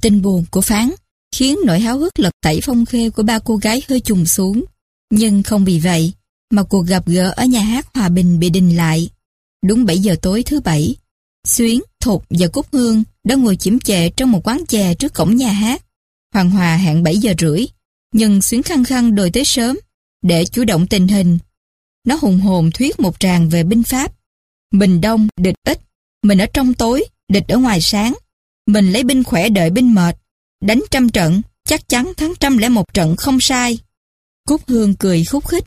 Tin buồn của Phán khiến nỗi háo hức lật tẩy phong khê của ba cô gái hơi trùng xuống. Nhưng không vì vậy mà cuộc gặp gỡ ở nhà hát Hòa Bình bị đình lại. Đúng 7 giờ tối thứ bảy, Xuyến, Thục và Cúc Hương đã ngồi chiếm chệ trong một quán chè trước cổng nhà hát. Hoàng Hòa hẹn 7 giờ rưỡi, nhưng Xuyến khăng khăng đòi tới sớm để chủ động tình hình. Nó hùng hồn thuyết một tràng về binh pháp. Mình đông, địch ít, mình ở trong tối, địch ở ngoài sáng. Mình lấy binh khỏe đợi binh mệt, đánh trăm trận, chắc chắn thắng trăm lẻ một trận không sai. Cúc Hương cười khúc khích.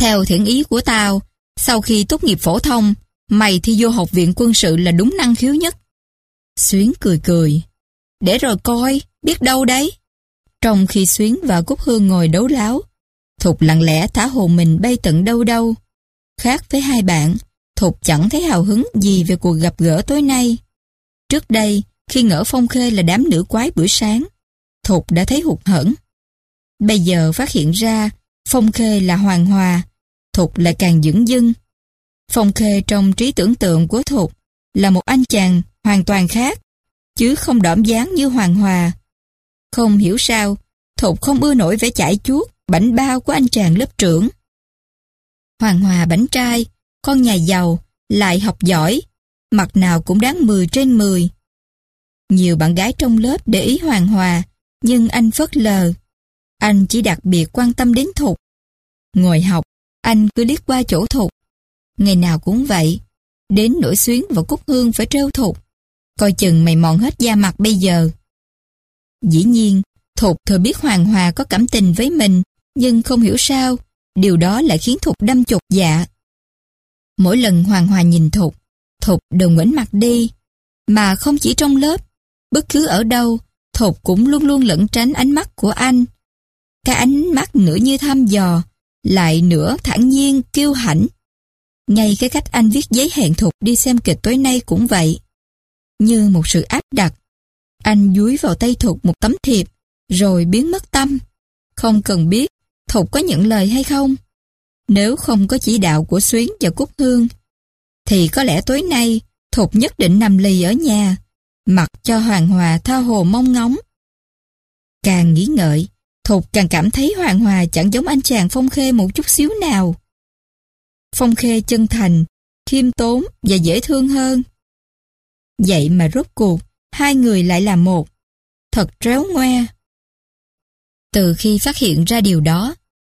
Theo thiện ý của tao, sau khi tốt nghiệp phổ thông, mày thi vô học viện quân sự là đúng năng khiếu nhất. Xuyến cười cười. Để rồi coi, biết đâu đấy. Trong khi Xuyến và Cúc Hương ngồi đấu láo, Thục lặng lẽ thả hồn mình bay tận đâu đâu. Khác với hai bạn, Thục chẳng thấy hào hứng gì về cuộc gặp gỡ tối nay. Trước đây, khi ngỡ Phong Khê là đám nữ quái buổi sáng, Thục đã thấy hụt hẫng. Bây giờ phát hiện ra Phong Khê là Hoàng Hòa, Thục lại càng dững dưng. Phong Khê trong trí tưởng tượng của Thục là một anh chàng hoàn toàn khác, chứ không đỏm dáng như Hoàng Hòa. Không hiểu sao, Thục không ưa nổi vẻ chải chuốt, bảnh bao của anh chàng lớp trưởng. Hoàng Hòa bảnh trai, con nhà giàu, lại học giỏi, mặt nào cũng đáng 10 trên 10. Nhiều bạn gái trong lớp để ý Hoàng Hòa, nhưng anh phớt lờ. Anh chỉ đặc biệt quan tâm đến Thục. Ngồi học, anh cứ liếc qua chỗ Thục. Ngày nào cũng vậy, đến nỗi xuyến và cúc hương phải trêu Thục. Coi chừng mày mòn hết da mặt bây giờ. Dĩ nhiên, Thục thừa biết Hoàng Hòa có cảm tình với mình, nhưng không hiểu sao, điều đó lại khiến Thục đâm chột dạ. Mỗi lần Hoàng Hòa nhìn Thục, Thục đều ngoảnh mặt đi. Mà không chỉ trong lớp, bất cứ ở đâu, Thục cũng luôn luôn lẫn tránh ánh mắt của anh. Cái ánh mắt nửa như thăm dò, lại nửa thản nhiên, kiêu hãnh. Ngay cái cách anh viết giấy hẹn Thục đi xem kịch tối nay cũng vậy. Như một sự áp đặt, anh dúi vào tay Thục một tấm thiệp, rồi biến mất tâm. Không cần biết Thục có những lời hay không. Nếu không có chỉ đạo của Xuyến và Cúc Hương, thì có lẽ tối nay Thục nhất định nằm lì ở nhà, mặc cho Hoàng Hòa tha hồ mong ngóng. Càng nghĩ ngợi, Thục càng cảm thấy Hoàng Hòa chẳng giống anh chàng Phong Khê một chút xíu nào. Phong Khê chân thành, khiêm tốn và dễ thương hơn. Vậy mà rốt cuộc, hai người lại là một. Thật tréo ngoe. Từ khi phát hiện ra điều đó,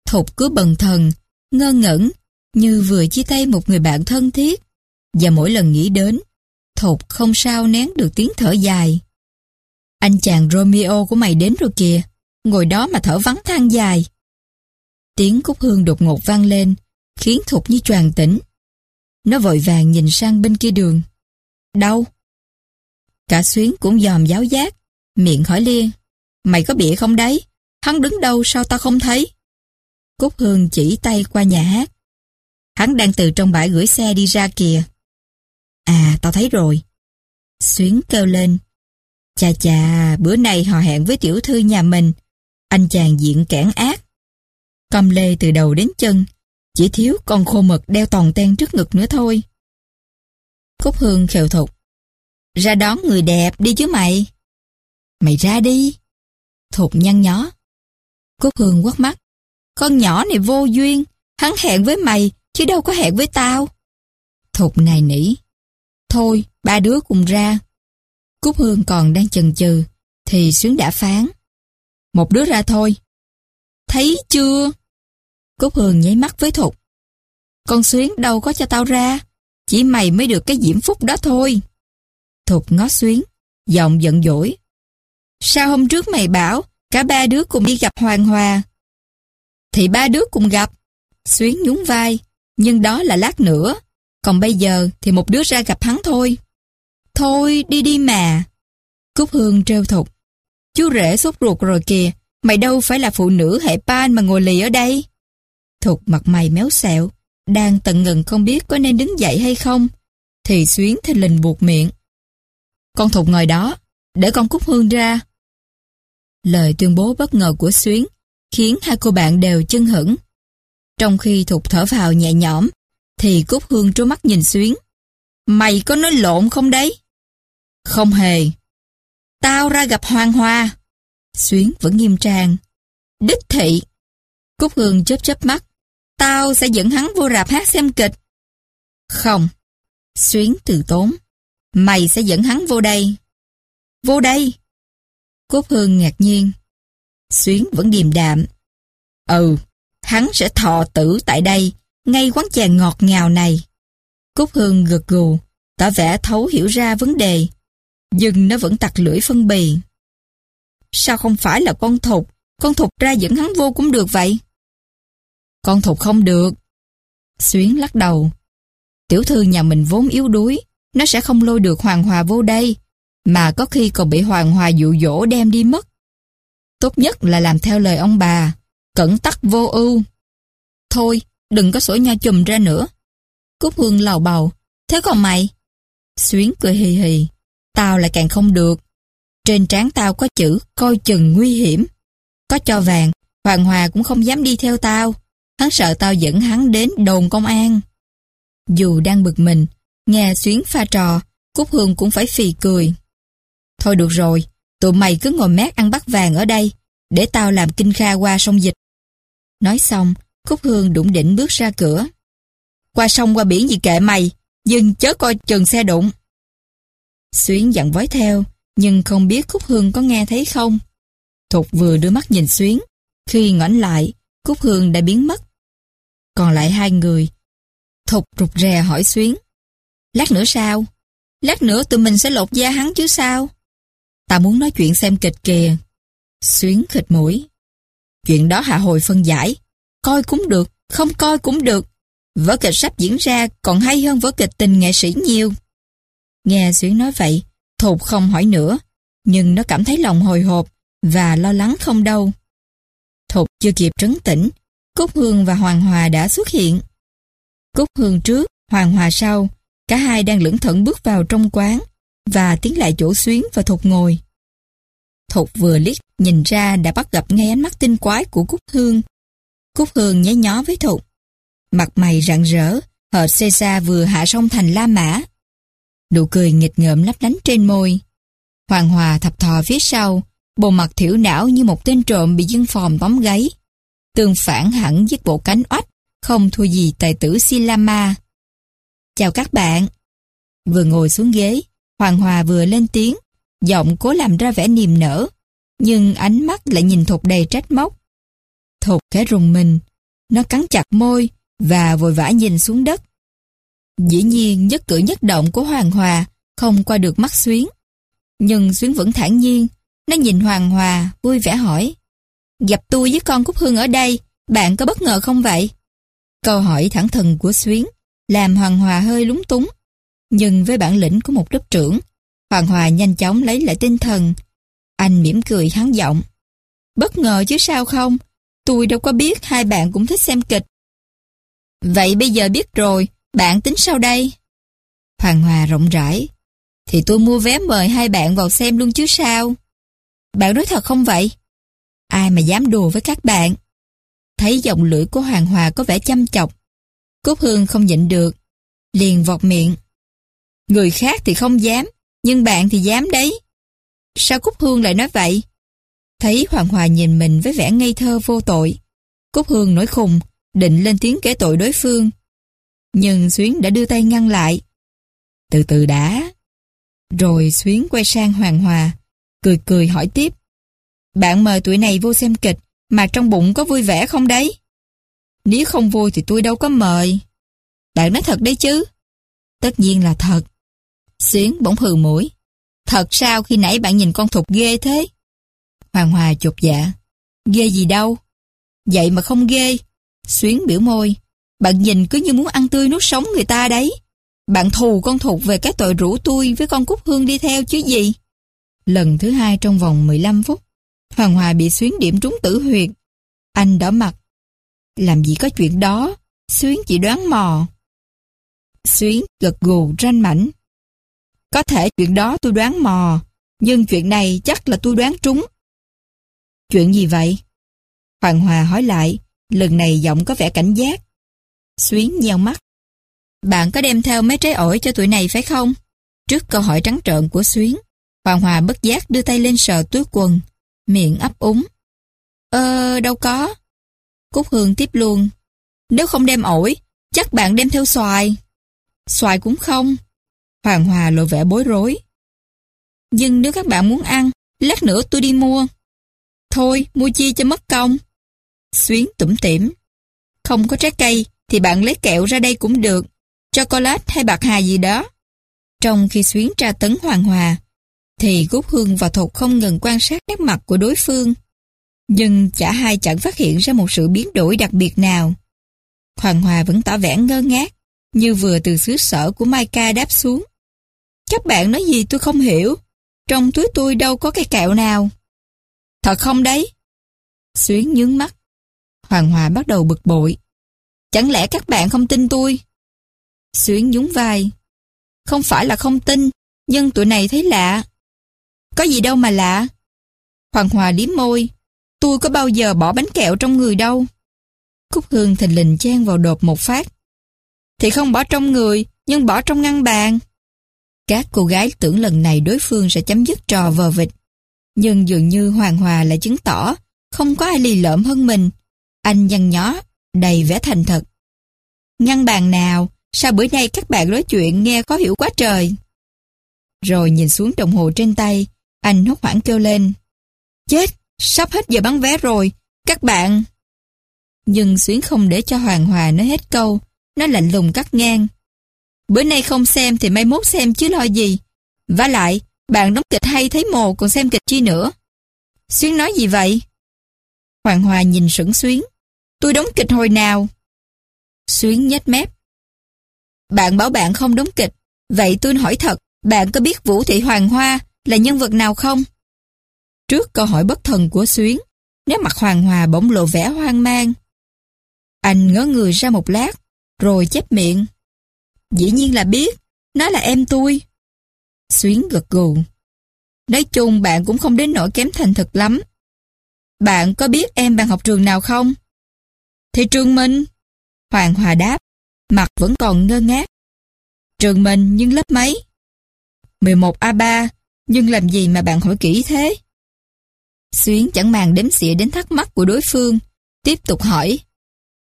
Thục cứ bần thần, ngơ ngẩn, như vừa chia tay một người bạn thân thiết. Và mỗi lần nghĩ đến, Thục không sao nén được tiếng thở dài. Anh chàng Romeo của mày đến rồi kìa, ngồi đó mà thở vắng than dài. Tiếng cúc hương đột ngột vang lên, khiến Thục như choàng tỉnh. Nó vội vàng nhìn sang bên kia đường. Đâu? Cả Xuyến cũng dòm giáo giác, miệng hỏi Liên. Mày có bịa không đấy? Hắn đứng đâu sao ta không thấy? Cúc Hương chỉ tay qua nhà hát. Hắn đang từ trong bãi gửi xe đi ra kìa. À, tao thấy rồi. Xuyến kêu lên. Chà chà, bữa nay họ hẹn với tiểu thư nhà mình. Anh chàng diện kẻn ác. Cầm lê từ đầu đến chân. Chỉ thiếu con khô mực đeo toàn ten trước ngực nữa thôi. Cúc Hương khều thục. Ra đón người đẹp đi chứ mày. Mày ra đi. Thục nhăn nhó. Cúc Hương quất mắt. Con nhỏ này vô duyên, hắn hẹn với mày, chứ đâu có hẹn với tao. Thục này nỉ. Thôi, ba đứa cùng ra. Cúc Hương còn đang chần chừ, thì Xuyến đã phán. Một đứa ra thôi. Thấy chưa? Cúc Hương nháy mắt với Thục. Con Xuyến đâu có cho tao ra, chỉ mày mới được cái diễm phúc đó thôi. Thục ngó Xuyến, giọng giận dỗi. Sao hôm trước mày bảo cả ba đứa cùng đi gặp Hoàng Hòa? Thì ba đứa cùng gặp. Xuyến nhún vai, nhưng đó là lát nữa. Còn bây giờ thì một đứa ra gặp hắn thôi. Thôi đi đi mà. Cúc Hương trêu thục. Chú rể sốt ruột rồi kìa. Mày đâu phải là phụ nữ hệ pan mà ngồi lì ở đây. Thục mặt mày méo xẹo. Đang tận ngừng không biết có nên đứng dậy hay không. Thì Xuyến thình lình buộc miệng. Con Thục ngồi đó. Để con Cúc Hương ra. Lời tuyên bố bất ngờ của Xuyến khiến hai cô bạn đều chân hững. Trong khi Thục thở vào nhẹ nhõm, thì Cúc Hương trố mắt nhìn Xuyến. Mày có nói lộn không đấy? Không hề. Tao ra gặp Hoàng Hoa. Xuyến vẫn nghiêm trang. Đích thị. Cúc Hương chớp chớp mắt. Tao sẽ dẫn hắn vô rạp hát xem kịch. Không. Xuyến từ tốn. Mày sẽ dẫn hắn vô đây. Vô đây. Cúc Hương ngạc nhiên. Xuyến vẫn điềm đạm. Ừ, hắn sẽ thọ tử tại đây, ngay quán chè ngọt ngào này. Cúc Hương gật gù, tỏ vẻ thấu hiểu ra vấn đề, nhưng nó vẫn tặc lưỡi phân bì. Sao không phải là con thục, con thục ra dẫn hắn vô cũng được vậy? Con thục không được. Xuyến lắc đầu. Tiểu thư nhà mình vốn yếu đuối, nó sẽ không lôi được Hoàng Hòa vô đây, mà có khi còn bị Hoàng Hòa dụ dỗ đem đi mất. Tốt nhất là làm theo lời ông bà, cẩn tắc vô ưu. Thôi, đừng có sổ nho chùm ra nữa. Cúc Hương lào bầu, thế còn mày? Xuyến cười hì hì, tao lại càng không được. Trên trán tao có chữ coi chừng nguy hiểm. Có cho vàng, Hoàng Hòa cũng không dám đi theo tao. Hắn sợ tao dẫn hắn đến đồn công an. Dù đang bực mình, nghe Xuyến pha trò, Cúc Hương cũng phải phì cười. Thôi được rồi, tụi mày cứ ngồi mát ăn bắt vàng ở đây, để tao làm kinh kha qua sông dịch. Nói xong, Cúc Hương đụng đỉnh bước ra cửa. Qua sông qua biển gì kệ mày, dừng chớ coi chừng xe đụng. Xuyến dặn vói theo, nhưng không biết Cúc Hương có nghe thấy không. Thục vừa đưa mắt nhìn Xuyến, khi ngoảnh lại, Cúc Hương đã biến mất. Còn lại hai người. Thục rụt rè hỏi Xuyến. Lát nữa sao? Lát nữa tụi mình sẽ lột da hắn chứ sao? Ta muốn nói chuyện xem kịch kìa. Xuyến khịt mũi. Chuyện đó hạ hồi phân giải. Coi cũng được, không coi cũng được. Vở kịch sắp diễn ra còn hay hơn vở kịch tình nghệ sĩ nhiều. Nghe Xuyến nói vậy, Thục không hỏi nữa, nhưng nó cảm thấy lòng hồi hộp và lo lắng không đâu. Thục chưa kịp trấn tĩnh, Cúc Hương và Hoàng Hòa đã xuất hiện. Cúc Hương trước, Hoàng Hòa sau, cả hai đang lững thững bước vào trong quán và tiến lại chỗ Xuyến và Thục ngồi. Thục vừa liếc nhìn ra đã bắt gặp ngay ánh mắt tinh quái của Cúc Hương. Cúc Hương nháy nhó với Thục. Mặt mày rạng rỡ, hệt xe xa vừa hạ sông thành La Mã. Nụ cười nghịch ngợm lấp lánh trên môi. Hoàng Hòa thập thò phía sau, bộ mặt thiểu não như một tên trộm bị dân phòm tóm gáy. Tương phản hẳn với bộ cánh oách, không thua gì tài tử Silama. Chào các bạn. Vừa ngồi xuống ghế, Hoàng Hòa vừa lên tiếng, giọng cố làm ra vẻ niềm nở, nhưng ánh mắt lại nhìn Thục đầy trách móc. Thục khẽ rùng mình, nó cắn chặt môi và vội vã nhìn xuống đất. Dĩ nhiên nhất cử nhất động của Hoàng Hòa không qua được mắt Xuyến. Nhưng Xuyến vẫn thản nhiên, nó nhìn Hoàng Hòa vui vẻ hỏi. Gặp tôi với con Cúc Hương ở đây, bạn có bất ngờ không vậy? Câu hỏi thẳng thừng của Xuyến làm Hoàng Hòa hơi lúng túng. Nhưng với bản lĩnh của một lớp trưởng, Hoàng Hòa nhanh chóng lấy lại tinh thần. Anh mỉm cười hắn giọng. Bất ngờ chứ sao không? Tôi đâu có biết hai bạn cũng thích xem kịch. Vậy bây giờ biết rồi, bạn tính sao đây? Hoàng Hòa rộng rãi. Thì tôi mua vé mời hai bạn vào xem luôn chứ sao? Bạn nói thật không vậy? Ai mà dám đùa với các bạn? Thấy giọng lưỡi của Hoàng Hòa có vẻ chăm chọc. Cúc Hương không nhịn được. Liền vọt miệng. Người khác thì không dám, nhưng bạn thì dám đấy. Sao Cúc Hương lại nói vậy? Thấy Hoàng Hòa nhìn mình với vẻ ngây thơ vô tội. Cúc Hương nổi khùng, định lên tiếng kể tội đối phương. Nhưng Xuyến đã đưa tay ngăn lại. Từ từ đã. Rồi Xuyến quay sang Hoàng Hòa, cười cười hỏi tiếp. Bạn mời tụi này vô xem kịch, mà trong bụng có vui vẻ không đấy? Nếu không vui thì tôi đâu có mời. Bạn nói thật đấy chứ? Tất nhiên là thật. Xuyến bỗng hừ mũi. Thật sao khi nãy bạn nhìn con thục ghê thế? Hoàng Hòa chột dạ. Ghê gì đâu? Vậy mà không ghê. Xuyến biểu môi. Bạn nhìn cứ như muốn ăn tươi nuốt sống người ta đấy. Bạn thù con thuộc về cái tội rủ tôi với con Cúc Hương đi theo chứ gì. Lần thứ hai trong vòng 15 phút, Hoàng Hòa bị Xuyến điểm trúng tử huyệt. Anh đỏ mặt. Làm gì có chuyện đó, Xuyến chỉ đoán mò. Xuyến gật gù ranh mảnh. Có thể chuyện đó tôi đoán mò, nhưng chuyện này chắc là tôi đoán trúng. Chuyện gì vậy? Hoàng Hòa hỏi lại, lần này giọng có vẻ cảnh giác. Xuyến nheo mắt. Bạn có đem theo mấy trái ổi cho tụi này phải không? Trước câu hỏi trắng trợn của Xuyến, Hoàng Hòa bất giác đưa tay lên sờ túi quần, miệng ấp úng. Ờ, đâu có. Cúc Hương tiếp luôn. Nếu không đem ổi, chắc bạn đem theo xoài. Xoài cũng không. Hoàng Hòa lộ vẻ bối rối. Nhưng nếu các bạn muốn ăn, lát nữa tôi đi mua. Thôi, mua chi cho mất công. Xuyến tủm tỉm. Không có trái cây, thì bạn lấy kẹo ra đây cũng được. Chocolate hay bạc hà gì đó. Trong khi Xuyến tra tấn Hoàng Hòa, thì Gúc Hương và Thục không ngừng quan sát nét mặt của đối phương. Nhưng cả hai chẳng phát hiện ra một sự biến đổi đặc biệt nào. Hoàng Hòa vẫn tỏ vẻ ngơ ngác, như vừa từ xứ sở của Mai Ca đáp xuống. Các bạn nói gì tôi không hiểu. Trong túi tôi đâu có cái kẹo nào. Thật không đấy? Xuyến nhướng mắt. Hoàng Hòa bắt đầu bực bội. Chẳng lẽ các bạn không tin tôi? Xuyến nhún vai. Không phải là không tin, nhưng tụi này thấy lạ. Có gì đâu mà lạ. Hoàng Hòa liếm môi. Tôi có bao giờ bỏ bánh kẹo trong người đâu. Cúc Hương thình lình chen vào đột một phát. Thì không bỏ trong người, nhưng bỏ trong ngăn bàn. Các cô gái tưởng lần này đối phương sẽ chấm dứt trò vờ vịt. Nhưng dường như Hoàng Hòa lại chứng tỏ không có ai lì lợm hơn mình. Anh nhăn nhó, đầy vẻ thành thật. Ngăn bàn nào, sao bữa nay các bạn nói chuyện nghe khó hiểu quá trời. Rồi nhìn xuống đồng hồ trên tay, anh hốt hoảng kêu lên. Chết, sắp hết giờ bán vé rồi, các bạn... Nhưng Xuyến không để cho Hoàng Hòa nói hết câu, nó lạnh lùng cắt ngang. Bữa nay không xem thì mai mốt xem chứ lo gì. Và lại, bạn đóng kịch hay thấy mồ còn xem kịch chi nữa. Xuyến nói gì vậy? Hoàng Hòa nhìn sững Xuyến. Tôi đóng kịch hồi nào? Xuyến nhếch mép. Bạn bảo bạn không đóng kịch. Vậy tôi hỏi thật, bạn có biết Vũ Thị Hoàng Hoa là nhân vật nào không? Trước câu hỏi bất thần của Xuyến, nét mặt Hoàng Hòa bỗng lộ vẻ hoang mang. Anh ngớ người ra một lát, rồi chép miệng. Dĩ nhiên là biết, nó là em tôi. Xuyến gật gù. Nói chung bạn cũng không đến nỗi kém thành thực lắm. Bạn có biết em bạn học trường nào không? Thì trường mình. Hoàng Hòa đáp, mặt vẫn còn ngơ ngác. Trường mình nhưng lớp mấy? 11A3, nhưng làm gì mà bạn hỏi kỹ thế? Xuyến chẳng màng đếm xỉa đến thắc mắc của đối phương, tiếp tục hỏi.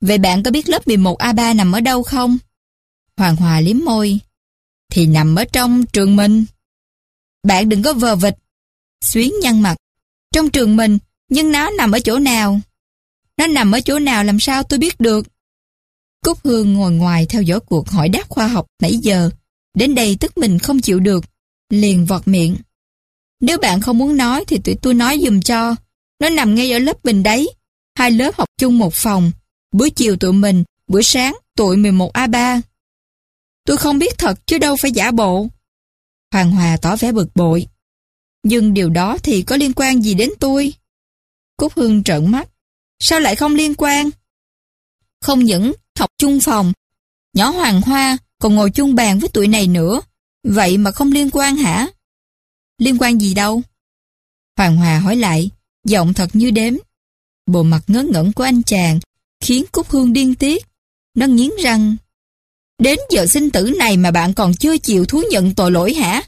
Vậy bạn có biết lớp 11A3 nằm ở đâu không? Hoàng Hòa liếm môi. Thì nằm ở trong trường mình. Bạn đừng có vờ vịt. Xuyến nhăn mặt. Trong trường mình, nhưng nó nằm ở chỗ nào? Nó nằm ở chỗ nào làm sao tôi biết được? Cúc Hương ngồi ngoài theo dõi cuộc hỏi đáp khoa học nãy giờ. Đến đây tức mình không chịu được. Liền vọt miệng. Nếu bạn không muốn nói thì tụi tôi nói dùm cho. Nó nằm ngay ở lớp mình đấy. Hai lớp học chung một phòng. Buổi chiều tụi mình, buổi sáng tụi 11A3. Tôi không biết thật chứ đâu phải giả bộ. Hoàng Hòa tỏ vẻ bực bội. Nhưng điều đó thì có liên quan gì đến tôi? Cúc Hương trợn mắt. Sao lại không liên quan? Không những học chung phòng, nhỏ Hoàng Hoa còn ngồi chung bàn với tụi này nữa. Vậy mà không liên quan hả? Liên quan gì đâu? Hoàng Hòa hỏi lại, giọng thật như đếm. Bộ mặt ngớ ngẩn của anh chàng khiến Cúc Hương điên tiết. Nó nghiến răng. Đến giờ sinh tử này mà bạn còn chưa chịu thú nhận tội lỗi hả?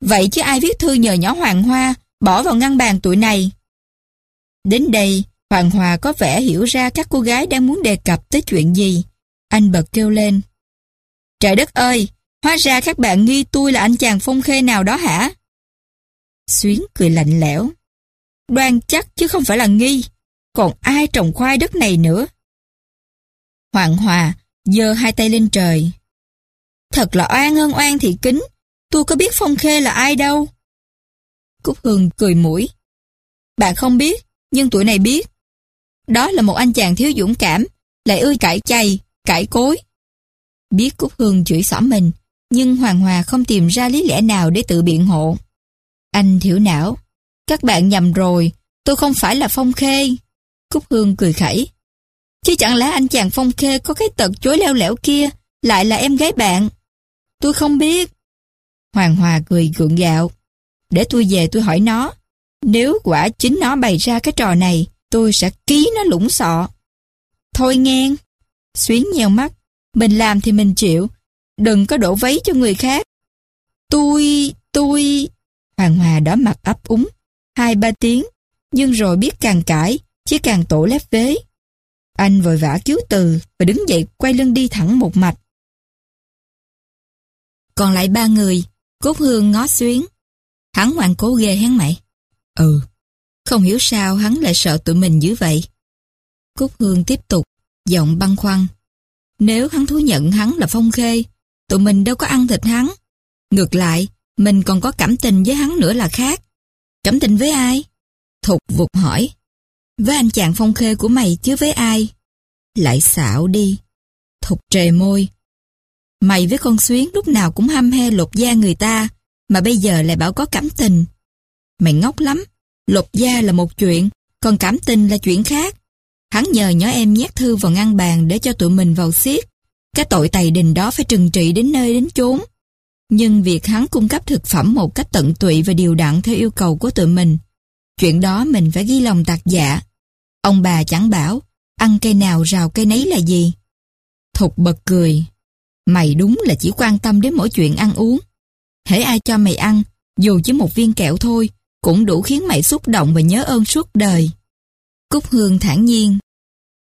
Vậy chứ ai viết thư nhờ nhỏ Hoàng Hoa bỏ vào ngăn bàn tụi này? Đến đây, Hoàng Hoa có vẻ hiểu ra các cô gái đang muốn đề cập tới chuyện gì. Anh bật kêu lên. Trời đất ơi, hóa ra các bạn nghi tôi là anh chàng phong khê nào đó hả? Xuyến cười lạnh lẽo. Đoan chắc chứ không phải là nghi. Còn ai trồng khoai đất này nữa? Hoàng Hòa giơ hai tay lên trời. Thật là oan hơn oan thị kính. Tôi có biết Phong Khê là ai đâu. Cúc Hương cười mũi. Bạn không biết, nhưng tuổi này biết. Đó là một anh chàng thiếu dũng cảm, lại ưa cãi chay, cãi cối. Biết Cúc Hương chửi xỏ mình, nhưng Hoàng Hòa không tìm ra lý lẽ nào để tự biện hộ. Anh thiểu não. Các bạn nhầm rồi, tôi không phải là Phong Khê. Cúc Hương cười khẩy. Chứ chẳng lẽ anh chàng Phong Khê có cái tật chối leo lẻo kia lại là em gái bạn? Tôi không biết. Hoàng Hòa cười gượng gạo. Để tôi về tôi hỏi nó. Nếu quả chính nó bày ra cái trò này, tôi sẽ ký nó lũng sọ. Thôi nghe. Xuyến nheo mắt. Mình làm thì mình chịu. Đừng có đổ vấy cho người khác. Tôi, tôi... Hoàng Hòa đỏ mặt ấp úng, hai ba tiếng, nhưng rồi biết càng cãi, chứ càng tổ lép vế. Anh vội vã cứu từ và đứng dậy quay lưng đi thẳng một mạch. Còn lại ba người, Cốt Hương ngó xuyến. Hắn ngoan cố ghê hắn mày. Ừ, không hiểu sao hắn lại sợ tụi mình dữ vậy. Cúc Hương tiếp tục, giọng băng khoăn. Nếu hắn thú nhận hắn là Phong Khê, tụi mình đâu có ăn thịt hắn. Ngược lại, mình còn có cảm tình với hắn nữa là khác. Cảm tình với ai? Thục vụt hỏi. Với anh chàng Phong Khê của mày chứ với ai? Lại xạo đi. Thục trề môi. Mày với con Xuyến lúc nào cũng ham he lột da người ta, mà bây giờ lại bảo có cảm tình. Mày ngốc lắm. Lột da là một chuyện, còn cảm tình là chuyện khác. Hắn nhờ nhỏ em nhét thư vào ngăn bàn để cho tụi mình vào xiết. Cái tội tày đình đó phải trừng trị đến nơi đến chốn. Nhưng việc hắn cung cấp thực phẩm một cách tận tụy và điều đặn theo yêu cầu của tụi mình, chuyện đó mình phải ghi lòng tạc dạ. Ông bà chẳng bảo, ăn cây nào rào cây nấy là gì. Thục bật cười. Mày đúng là chỉ quan tâm đến mỗi chuyện ăn uống. Hễ ai cho mày ăn, dù chỉ một viên kẹo thôi, cũng đủ khiến mày xúc động và nhớ ơn suốt đời. Cúc Hương thản nhiên.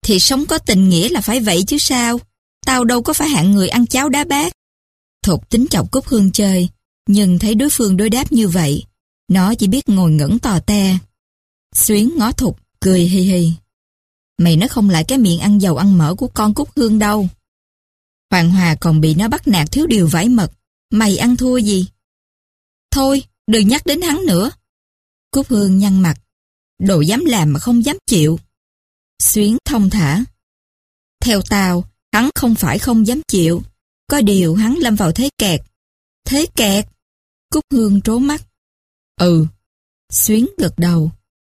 Thì sống có tình nghĩa là phải vậy chứ sao? Tao đâu có phải hạng người ăn cháo đá bát. Thục tính chọc Cúc Hương chơi, nhưng thấy đối phương đối đáp như vậy. Nó chỉ biết ngồi ngẩn tò te. Xuyến ngó Thục, cười hi hi. Mày nó không lại cái miệng ăn dầu ăn mỡ của con Cúc Hương đâu. Hoàng Hòa còn bị nó bắt nạt thiếu điều vải mật. Mày ăn thua gì? Thôi, đừng nhắc đến hắn nữa. Cúc Hương nhăn mặt. Đồ dám làm mà không dám chịu. Xuyến thông thả. Theo tao, hắn không phải không dám chịu. Có điều hắn lâm vào thế kẹt. Thế kẹt? Cúc Hương trố mắt. Ừ. Xuyến gật đầu.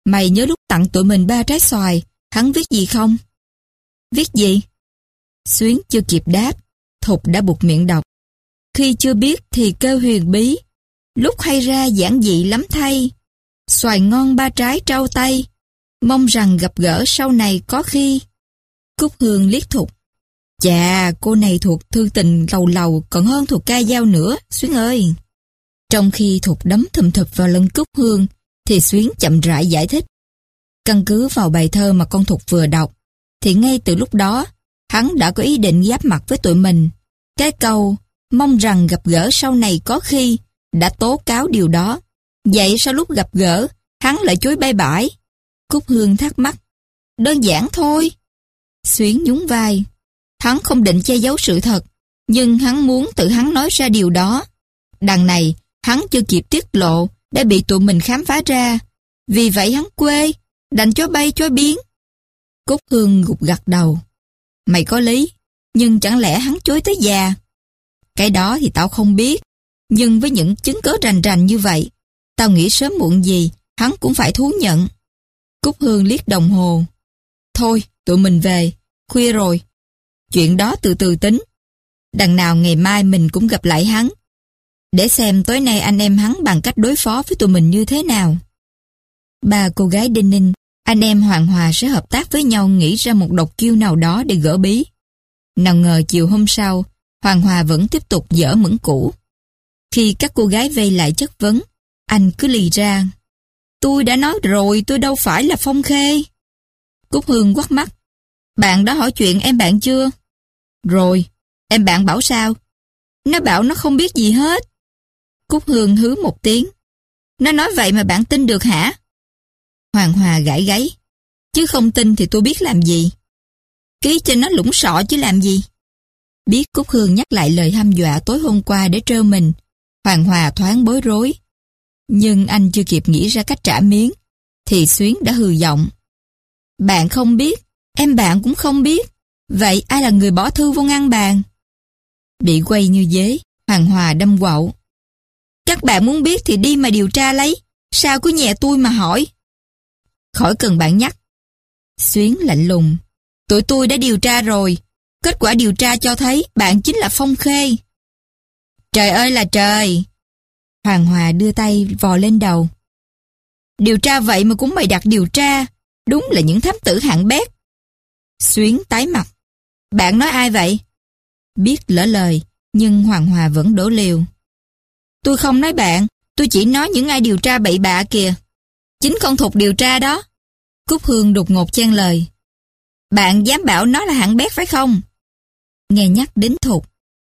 Mày nhớ lúc tặng tụi mình ba trái xoài, hắn viết gì không? Viết gì? Xuyến chưa kịp đáp, Thục đã buộc miệng đọc. Khi chưa biết thì kêu huyền bí, lúc hay ra giản dị lắm thay. Xoài ngon ba trái trao tay, mong rằng gặp gỡ sau này có khi. Cúc Hương liếc Thục. Chà, cô này thuộc thư tình lầu lầu còn hơn thuộc ca dao nữa, Xuyến ơi. Trong khi Thục đấm thùm thụp vào lưng Cúc Hương, thì Xuyến chậm rãi giải thích. Căn cứ vào bài thơ mà con Thục vừa đọc, thì ngay từ lúc đó, hắn đã có ý định giáp mặt với tụi mình. Cái câu, mong rằng gặp gỡ sau này có khi, đã tố cáo điều đó. Vậy sau lúc gặp gỡ, hắn lại chối bay bãi. Cúc Hương thắc mắc. Đơn giản thôi. Xuyến nhún vai. Hắn không định che giấu sự thật, nhưng hắn muốn tự hắn nói ra điều đó. Đằng này, hắn chưa kịp tiết lộ, đã bị tụi mình khám phá ra. Vì vậy hắn quê, đành cho bay cho biến. Cúc Hương gục gặt đầu. Mày có lý, nhưng chẳng lẽ hắn chối tới già? Cái đó thì tao không biết, nhưng với những chứng cớ rành rành như vậy, tao nghĩ sớm muộn gì, hắn cũng phải thú nhận. Cúc Hương liếc đồng hồ. Thôi, tụi mình về, khuya rồi. Chuyện đó từ từ tính. Đằng nào ngày mai mình cũng gặp lại hắn. Để xem tối nay anh em hắn bằng cách đối phó với tụi mình như thế nào. Ba cô gái đinh ninh, anh em Hoàng Hòa sẽ hợp tác với nhau nghĩ ra một độc chiêu nào đó để gỡ bí. Nào ngờ chiều hôm sau, Hoàng Hòa vẫn tiếp tục dở mẫn cũ. Khi các cô gái vây lại chất vấn, anh cứ lì ra. Tôi đã nói rồi tôi đâu phải là Phong Khê. Cúc Hương quắt mắt. Bạn đã hỏi chuyện em bạn chưa? Rồi, em bạn bảo sao? Nó bảo nó không biết gì hết. Cúc Hương hứ một tiếng. Nó nói vậy mà bạn tin được hả? Hoàng Hòa gãi gáy. Chứ không tin thì tôi biết làm gì. Ký cho nó lũng sọ chứ làm gì. Biết Cúc Hương nhắc lại lời hăm dọa tối hôm qua để trơ mình. Hoàng Hòa thoáng bối rối. Nhưng anh chưa kịp nghĩ ra cách trả miếng, thì Xuyến đã hừ giọng. Bạn không biết, em bạn cũng không biết. Vậy ai là người bỏ thư vô ngăn bàn? Bị quay như dế, Hoàng Hòa đâm quậu. Các bạn muốn biết thì đi mà điều tra lấy, sao cứ nhẹ tôi mà hỏi. Khỏi cần bạn nhắc. Xuyến lạnh lùng. Tụi tôi đã điều tra rồi, kết quả điều tra cho thấy bạn chính là Phong Khê. Trời ơi là trời! Hoàng Hòa đưa tay vò lên đầu. Điều tra vậy mà cũng mày đặt điều tra, đúng là những thám tử hạng bét. Xuyến tái mặt. Bạn nói ai vậy? Biết lỡ lời, nhưng Hoàng Hòa vẫn đổ liều. Tôi không nói bạn, Tôi chỉ nói những ai điều tra bậy bạ kìa. Chính con Thục điều tra đó. Cúc Hương đột ngột chen lời. Bạn dám bảo nó là hạng bét phải không? Nghe nhắc đến Thục,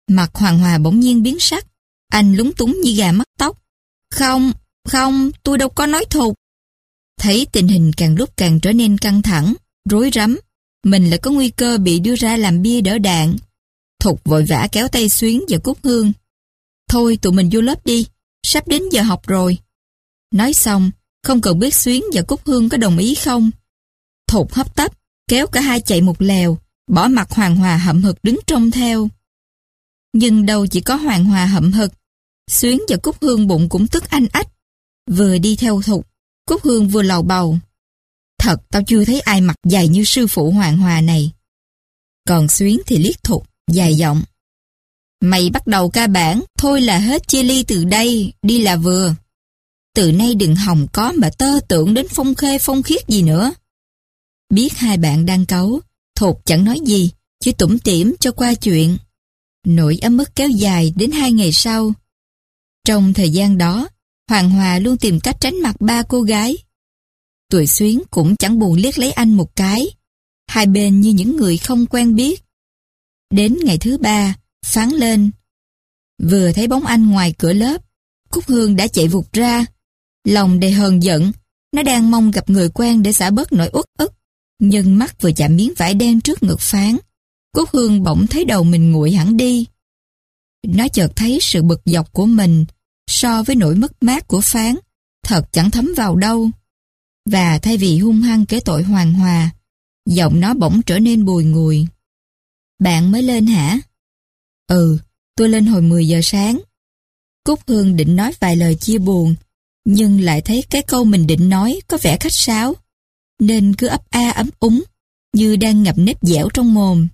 mặt Hoàng Hòa bỗng nhiên biến sắc. Anh lúng túng như gà mất tóc. Không, không, tôi đâu có nói Thục. Thấy tình hình càng lúc càng trở nên căng thẳng, rối rắm, mình lại có nguy cơ bị đưa ra làm bia đỡ đạn. Thục vội vã kéo tay Xuyến và Cúc Hương. Thôi tụi mình vô lớp đi, sắp đến giờ học rồi. Nói xong, không cần biết Xuyến và Cúc Hương có đồng ý không. Thục hấp tấp, kéo cả hai chạy một lèo, bỏ mặt Hoàng Hòa hậm hực đứng trông theo. Nhưng đâu chỉ có Hoàng Hòa hậm hực, Xuyến và Cúc Hương bụng cũng tức anh ách. Vừa đi theo Thục, Cúc Hương vừa lầu bầu. Thật tao chưa thấy ai mặc dài như sư phụ Hoàng Hòa này. Còn Xuyến thì liếc Thục, dài giọng. Mày bắt đầu ca bản, thôi là hết chia ly từ đây, đi là vừa. Từ nay đừng hòng có mà tơ tưởng đến phong khê phong khiết gì nữa. Biết hai bạn đang cấu, thột chẳng nói gì, chỉ tủm tỉm cho qua chuyện. Nỗi ấm ức kéo dài đến hai ngày sau. Trong thời gian đó, Hoàng Hòa luôn tìm cách tránh mặt ba cô gái. Tuổi xuyến cũng chẳng buồn liếc lấy anh một cái. Hai bên như những người không quen biết. Đến ngày thứ ba, phán lên. Vừa thấy bóng anh ngoài cửa lớp, Cúc Hương đã chạy vụt ra. Lòng đầy hờn giận, nó đang mong gặp người quen để xả bớt nỗi uất ức. Nhưng mắt vừa chạm miếng vải đen trước ngực phán. Cúc Hương bỗng thấy đầu mình nguội hẳn đi. Nó chợt thấy sự bực dọc của mình so với nỗi mất mát của phán, thật chẳng thấm vào đâu. Và thay vì hung hăng kể tội hoàng hòa, giọng nó bỗng trở nên bùi ngùi. Bạn mới lên hả? Ừ, tôi lên hồi 10 giờ sáng. Cúc Hương định nói vài lời chia buồn, nhưng lại thấy cái câu mình định nói có vẻ khách sáo, nên cứ ấp a ấm úng, như đang ngập nếp dẻo trong mồm.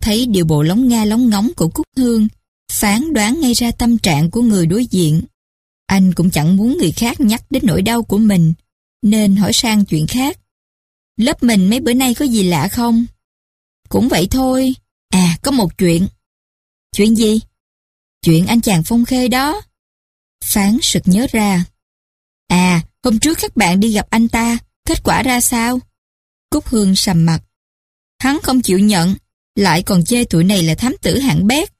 Thấy điều bộ lóng nga lóng ngóng của Cúc Hương, phán đoán ngay ra tâm trạng của người đối diện. Anh cũng chẳng muốn người khác nhắc đến nỗi đau của mình, nên hỏi sang chuyện khác. Lớp mình mấy bữa nay có gì lạ không? Cũng vậy thôi. À, có một chuyện. Chuyện gì? Chuyện anh chàng Phong Khê đó. Phán sực nhớ ra. À, hôm trước các bạn đi gặp anh ta, kết quả ra sao? Cúc Hương sầm mặt. Hắn không chịu nhận, lại còn chê tụi này là thám tử hạng bét.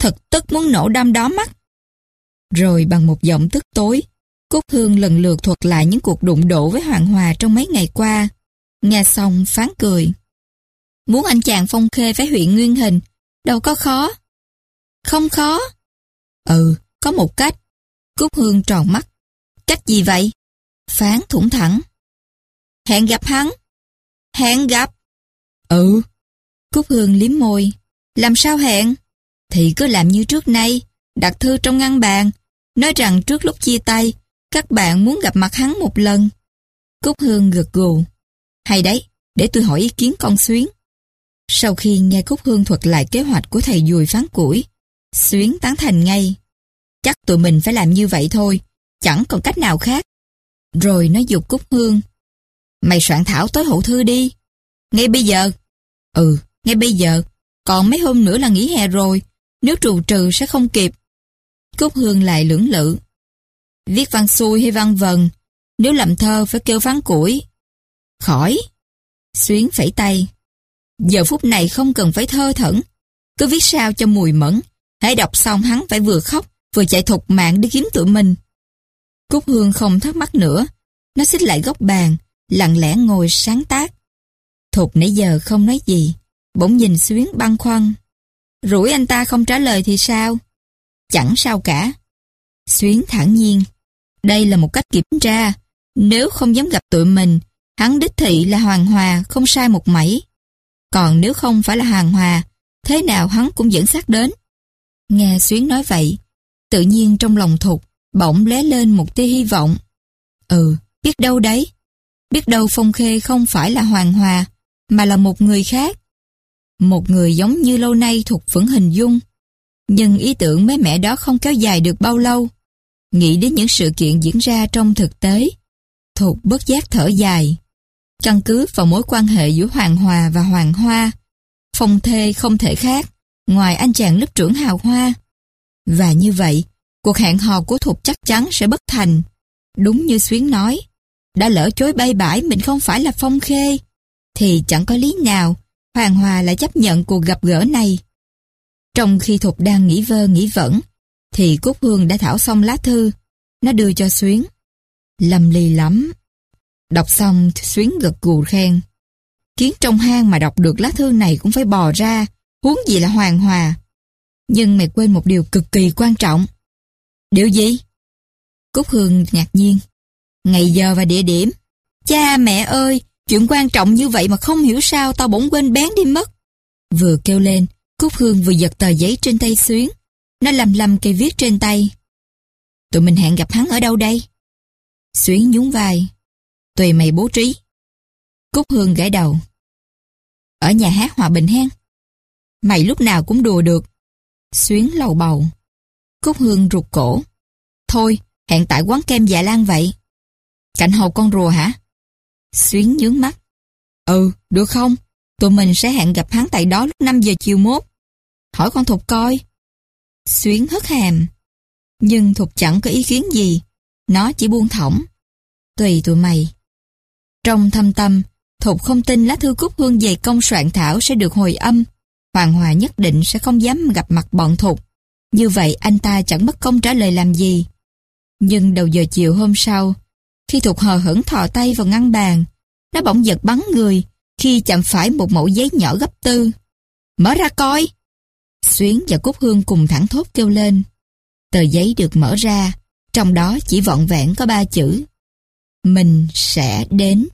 Thật tức muốn nổ đâm đó mắt. Rồi bằng một giọng tức tối, Cúc Hương lần lượt thuật lại những cuộc đụng độ với Hoàng Hòa trong mấy ngày qua. Nghe xong phán cười. Muốn anh chàng phong khê phải huyện nguyên hình, đâu có khó. Không khó. Ừ, có một cách. Cúc Hương tròn mắt. Cách gì vậy? Phán thủng thẳng. Hẹn gặp hắn. Hẹn gặp. Ừ. Cúc Hương liếm môi. Làm sao hẹn? Thì cứ làm như trước nay, đặt thư trong ngăn bàn, nói rằng trước lúc chia tay, các bạn muốn gặp mặt hắn một lần. Cúc Hương gật gù. Hay đấy, để tôi hỏi ý kiến con Xuyến. Sau khi nghe Cúc Hương thuật lại kế hoạch của thầy Dùi phán củi, Xuyến tán thành ngay. Chắc tụi mình phải làm như vậy thôi, chẳng còn cách nào khác. Rồi nó dục Cúc Hương. Mày soạn thảo tối hậu thư đi. Ngay bây giờ. Ừ, ngay bây giờ. Còn mấy hôm nữa là nghỉ hè rồi, nếu trù trừ sẽ không kịp. Cúc Hương lại lưỡng lự. Viết văn xuôi hay văn vần, nếu làm thơ phải kêu phán củi. Khỏi. Xuyến phẩy tay. Giờ phút này không cần phải thơ thẩn. Cứ viết sao cho mùi mẫn. Hãy đọc xong hắn phải vừa khóc, vừa chạy thục mạng đi kiếm tụi mình. Cúc Hương không thắc mắc nữa. Nó xích lại góc bàn, lặng lẽ ngồi sáng tác. Thục nãy giờ không nói gì, bỗng nhìn Xuyến băng khoăn. Rủi anh ta không trả lời thì sao? Chẳng sao cả. Xuyến thản nhiên. Đây là một cách kiểm tra. Nếu không dám gặp tụi mình, hắn đích thị là Hoàng Hòa, không sai một mảy. Còn nếu không phải là Hoàng Hòa, thế nào hắn cũng dẫn xác đến. Nghe Xuyến nói vậy, tự nhiên trong lòng thục, bỗng lé lên một tia hy vọng. Ừ, biết đâu đấy. Biết đâu Phong Khê không phải là Hoàng Hòa, mà là một người khác. Một người giống như lâu nay thuộc vẫn hình dung. Nhưng ý tưởng mấy mẹ đó không kéo dài được bao lâu. Nghĩ đến những sự kiện diễn ra trong thực tế. Thục bất giác thở dài. Căn cứ vào mối quan hệ giữa Hoàng Hòa và Hoàng Hoa, phong thê không thể khác, ngoài anh chàng lớp trưởng hào hoa. Và như vậy, cuộc hẹn hò của Thục chắc chắn sẽ bất thành. Đúng như Xuyến nói, đã lỡ chối bay bãi mình không phải là Phong Khê, thì chẳng có lý nào Hoàng Hòa lại chấp nhận cuộc gặp gỡ này. Trong khi Thục đang nghĩ vơ nghĩ vẩn, thì Cúc Hương đã thảo xong lá thư, nó đưa cho Xuyến. Lầm lì lắm. Đọc xong, Xuyến gật gù khen. Kiến trong hang mà đọc được lá thư này cũng phải bò ra, huống gì là Hoàng Hòa. Nhưng mày quên một điều cực kỳ quan trọng. Điều gì? Cúc Hương ngạc nhiên. Ngày giờ và địa điểm. Cha mẹ ơi, chuyện quan trọng như vậy mà không hiểu sao tao bỗng quên bén đi mất. Vừa kêu lên, Cúc Hương vừa giật tờ giấy trên tay Xuyến. Nó lầm lầm cây viết trên tay. Tụi mình hẹn gặp hắn ở đâu đây? Xuyến nhún vai. Tùy mày bố trí. Cúc Hương gãi đầu. Ở nhà hát Hòa Bình hen. Mày lúc nào cũng đùa được. Xuyến lầu bầu. Cúc Hương rụt cổ. Thôi, hẹn tại quán kem dạ lan vậy. Cạnh hồ con rùa hả? Xuyến nhướng mắt. Ừ, được không? Tụi mình sẽ hẹn gặp hắn tại đó lúc 5 giờ chiều mốt. Hỏi con Thục coi. Xuyến hất hàm. Nhưng Thục chẳng có ý kiến gì. Nó chỉ buông thõng. Tùy tụi mày. Trong thâm tâm, Thục không tin lá thư cúc hương về công soạn thảo sẽ được hồi âm. Hoàng Hòa nhất định sẽ không dám gặp mặt bọn Thục. Như vậy anh ta chẳng mất công trả lời làm gì. Nhưng đầu giờ chiều hôm sau, khi Thục hờ hững thò tay vào ngăn bàn, nó bỗng giật bắn người khi chạm phải một mẫu giấy nhỏ gấp tư. Mở ra coi! Xuyến và Cúc Hương cùng thẳng thốt kêu lên. Tờ giấy được mở ra, trong đó chỉ vọn vẹn có ba chữ. Mình sẽ đến.